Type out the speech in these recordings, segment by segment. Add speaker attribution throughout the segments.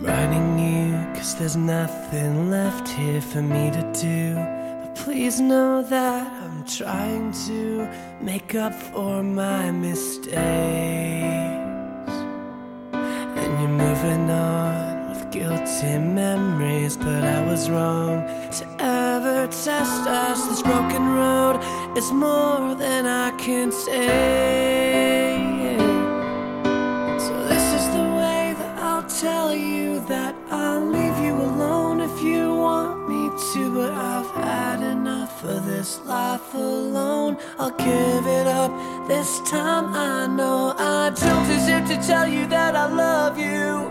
Speaker 1: writing you, cause there's nothing left here for me to do. But please know that I'm trying to make up for my mistakes. And you're moving on with guilty memories, but I was wrong to ever test us. This broken road is more than I can take. This life alone. I'll give it up this time. I know I don't deserve to tell you that I love you.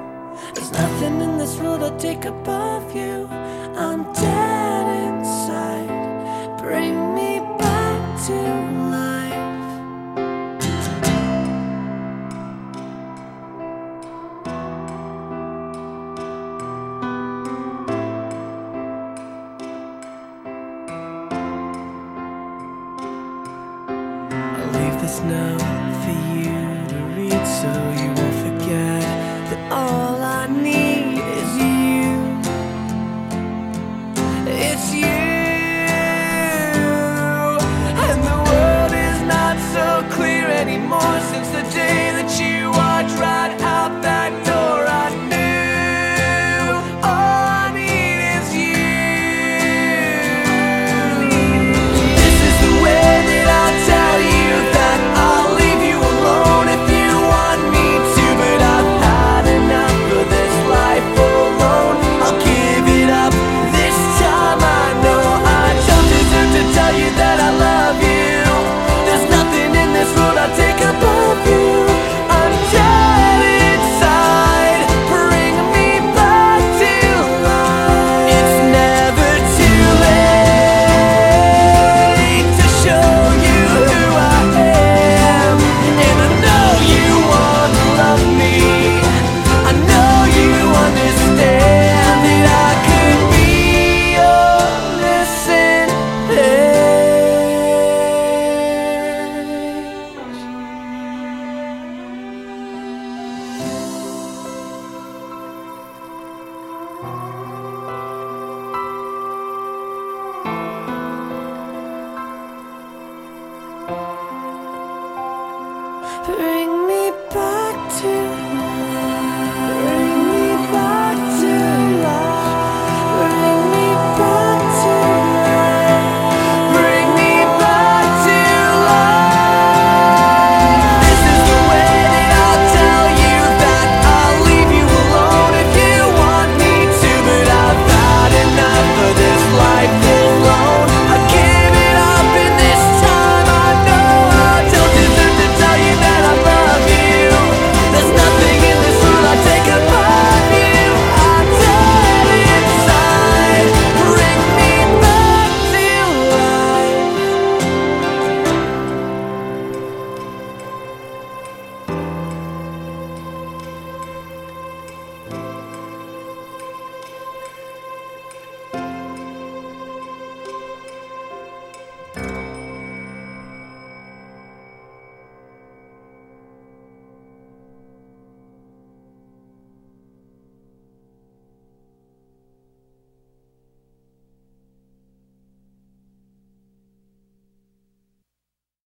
Speaker 1: There's nothing in this world I'll take above you. I'm dead I'll